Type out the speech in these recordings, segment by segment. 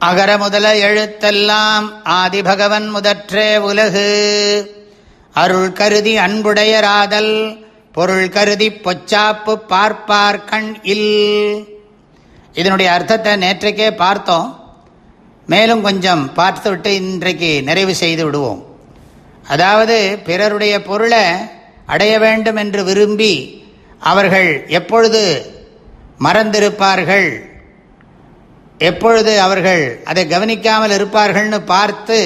அகர முதல எழுத்தெல்லாம் ஆதிபகவன் முதற்றே உலகு. அருள் கருதி அன்புடையராதல் பொருள் கருதி பொச்சாப்பு பார்ப்பார்கண் இல். இதனுடைய அர்த்தத்தை நேற்றைக்கே பார்த்தோம். மேலும் கொஞ்சம் பார்த்துவிட்டு இன்றைக்கு நிறைவு செய்து விடுவோம். அதாவது பிறருடைய பொருளை அடைய வேண்டும் என்று விரும்பி அவர்கள் எப்பொழுது மறந்திருப்பார்கள் எப்பொழுது அவர்கள் அதை கவனிக்காமல் இருப்பார்கள்னு பார்த்து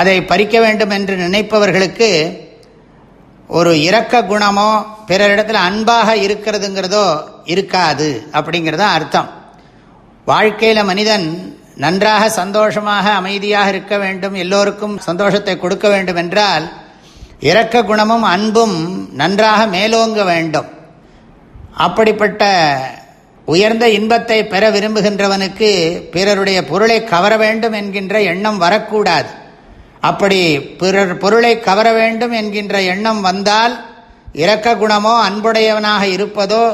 அதை பறிக்க வேண்டும் என்று நினைப்பவர்களுக்கு ஒரு இரக்க குணமோ பிறரிடத்தில் அன்பாக இருக்கிறதுங்கிறதோ இருக்காது அப்படிங்கிறது அர்த்தம். வாழ்க்கையில் மனிதன் நன்றாக சந்தோஷமாக அமைதியாக இருக்க வேண்டும் எல்லோருக்கும் சந்தோஷத்தை கொடுக்க வேண்டும் என்றால் இரக்க குணமும் அன்பும் நன்றாக மேலோங்க வேண்டும். அப்படிப்பட்ட உயர்ந்த இன்பத்தை பெற விரும்புகின்றவனுக்கு பிறருடைய பொருளை கவர வேண்டும் என்கின்ற எண்ணம் வரக்கூடாது. அப்படி பிறர் பொருளை கவர வேண்டும் என்கின்ற எண்ணம் வந்தால் இரக்க குணமோ அன்புடையவனாக இருப்பதோ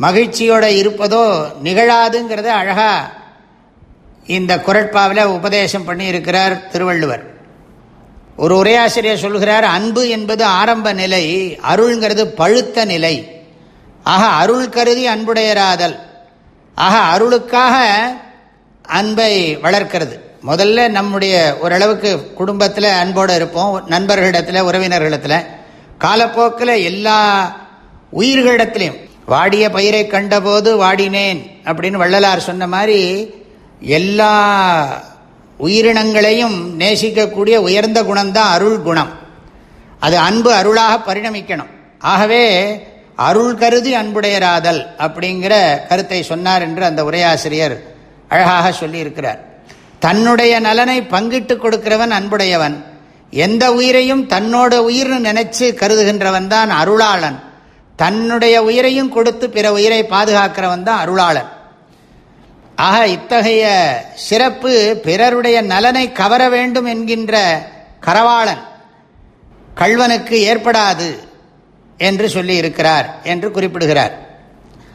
மகிழ்ச்சியோட இருப்பதோ நிகழாதுங்கிறத அழகா இந்த குரட்பாவில் உபதேசம் பண்ணி இருக்கிறார் திருவள்ளுவர். ஒரு உரையாசிரியர் சொல்கிறார் அன்பு என்பது ஆரம்ப நிலை அருள்ங்கிறது பழுத்த நிலை. ஆக அருள் கருதி அன்புடையராதல். ஆக அருளுக்காக அன்பை வளர்க்கிறது. முதல்ல நம்முடைய ஓரளவுக்கு குடும்பத்தில் அன்போடு இருப்போம் நண்பர்களிடத்தில் உறவினர்களிடத்தில். காலப்போக்கில் எல்லா உயிர்களிடத்திலையும் வாடிய பயிரை கண்டபோது வாடினேன் அப்படின்னு வள்ளலார் சொன்ன மாதிரி எல்லா உயிரினங்களையும் நேசிக்கக்கூடிய உயர்ந்த குணம்தான் அருள் குணம். அது அன்பு அருளாக பரிணமிக்கணும். ஆகவே அருள் கருதி அன்புடையராதல் அப்படிங்கிற கருத்தை சொன்னார் என்று அந்த உரையாசிரியர் அழகாக சொல்லியிருக்கிறார். தன்னுடைய நலனை பங்கிட்டு கொடுக்கிறவன் அன்புடையவன். எந்த உயிரையும் தன்னோட உயிர்னு நினைச்சு கருதுகின்றவன் தான் அருளாளன். தன்னுடைய உயிரையும் கொடுத்து பிற உயிரை பாதுகாக்கிறவன் தான் அருளாளன். ஆக இத்தகைய சிறப்பு பிறருடைய நலனை கவர வேண்டும் என்கின்ற கரவாளன். கல்வனுக்கு ஏற்படாது. என்று சொல்லி இருக்கிறார் என்று குறிப்பிடுகிறார்.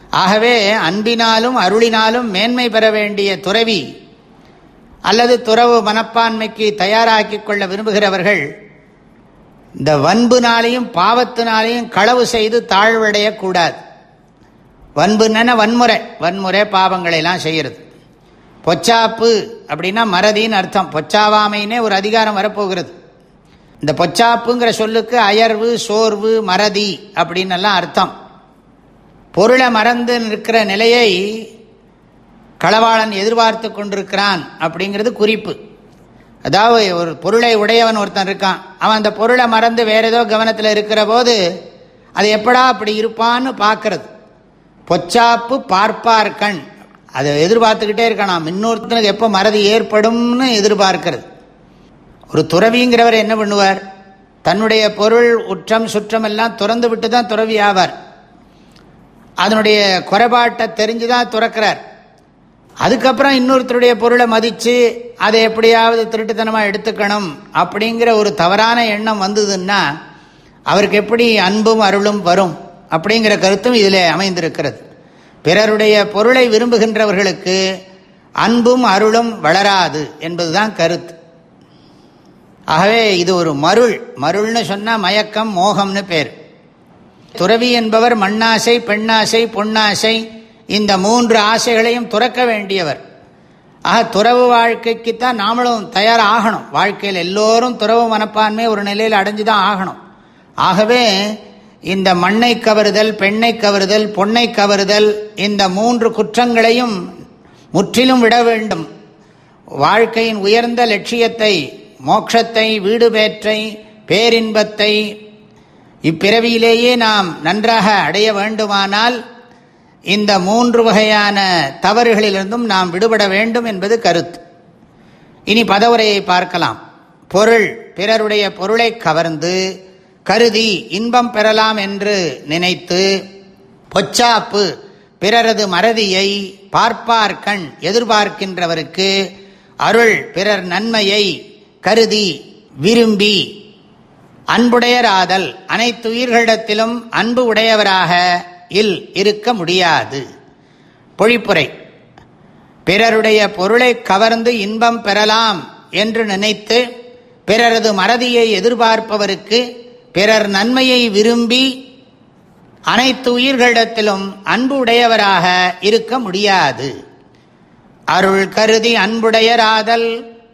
ஆகவே அன்பினாலும் அருளினாலும் மேன்மை பெற வேண்டிய துறவி அல்லது துறவு மனப்பான்மைக்கு தயாராக்கி கொள்ள விரும்புகிறவர்கள் இந்த வன்புனாலையும் பாவத்தினாலையும் களவு செய்து தாழ்வடையக்கூடாது வன்புன்னு வன்முறை. வன்முறை பாவங்களை எல்லாம் செய்கிறது பொச்சாப்பு அப்படின்னா மறதின்னு அர்த்தம். பொச்சாவாமைன்னே ஒரு அதிகாரம் வரப்போகிறது. இந்த பொச்சாப்புங்கிற சொல்லுக்கு அயர்வு சோர்வு மறதி அப்படின்னு எல்லாம் அர்த்தம். பொருளை மறந்து நிற்கிற நிலையை களவாளன் எதிர்பார்த்து கொண்டிருக்கிறான் அப்படிங்கிறது குறிப்பு. அதாவது ஒரு பொருளை உடையவன் ஒருத்தன் இருக்கான். அவன் அந்த பொருளை மறந்து வேற ஏதோ கவனத்தில் இருக்கிற போது அது எப்படா அப்படி இருப்பான்னு பார்க்கறது. பொச்சாப்பு பார்ப்பார் கண். அதை எதிர்பார்த்துக்கிட்டே இருக்கான். இன்னொருத்தனுக்கு எப்போ மறதி ஏற்படும்னு எதிர்பார்க்கிறது. ஒரு துறவிங்கிறவர் என்ன பண்ணுவார்? தன்னுடைய பொருள் உற்றம் சுற்றம் எல்லாம் துறந்து விட்டு தான் துறவி ஆவார். அதனுடைய குறைபாட்டை தெரிஞ்சு தான் துறக்கிறார். அதுக்கப்புறம் இன்னொருத்தருடைய பொருளை மதித்து அதை எப்படியாவது திருட்டுத்தனமாக எடுத்துக்கணும் அப்படிங்கிற ஒரு தவறான எண்ணம் வந்ததுன்னா அவருக்கு எப்படி அன்பும் அருளும் வரும் அப்படிங்கிற கருத்தும் இதில் அமைந்திருக்கிறது. பிறருடைய பொருளை விரும்புகின்றவர்களுக்கு அன்பும் அருளும் வளராது என்பதுதான் கருத்து. ஆகவே இது ஒரு மருள். மருள்னு சொன்னால் மயக்கம் மோகம்னு பேர். துறவி என்பவர் மண்ணாசை பெண்ணாசை பொன்னாசை இந்த மூன்று ஆசைகளையும் துறக்க வேண்டியவர். ஆக துறவு வாழ்க்கைக்குத்தான் நாமளும் தயாராகணும். வாழ்க்கையில் எல்லோரும் துறவு மனப்பான்மை ஒரு நிலையில் அடைஞ்சு தான் ஆகணும். ஆகவே இந்த மண்ணை கவருதல் பெண்ணை கவருதல் பொண்ணை கவருதல் இந்த மூன்று குற்றங்களையும் முற்றிலும் விட வேண்டும். வாழ்க்கையின் உயர்ந்த லட்சியத்தை மோட்சத்தை வீடுபேற்றை பேரின்பத்தை இப்பிறவியிலேயே நாம் நன்றாக அடைய வேண்டுமானால் இந்த மூன்று வகையான தவறுகளிலிருந்தும் நாம் விடுபட வேண்டும் என்பது கருத்து. இனி பதவுரையை பார்க்கலாம். பொருள் பிறருடைய பொருளை கவர்ந்து கருதி இன்பம் பெறலாம் என்று நினைத்து பொச்சாப்பு பிறரது மறதியை பார்ப்பார்கண் எதிர்பார்க்கின்றவருக்கு அருள் பிறர் நன்மையை கருதி விரும்பி அன்புடையராதல் அனைத்து உயிர்களிடத்திலும் அன்பு உடையவராக இல் இருக்க முடியாது. பொழிப்புரை. பிறருடைய பொருளை கவர்ந்து இன்பம் பெறலாம் என்று நினைத்து பிறரது மறதியை எதிர்பார்ப்பவருக்கு பிறர் நன்மையை விரும்பி அனைத்து உயிர்களிடத்திலும் அன்பு உடையவராக இருக்க முடியாது. அருள் கருதி அன்புடையராதல்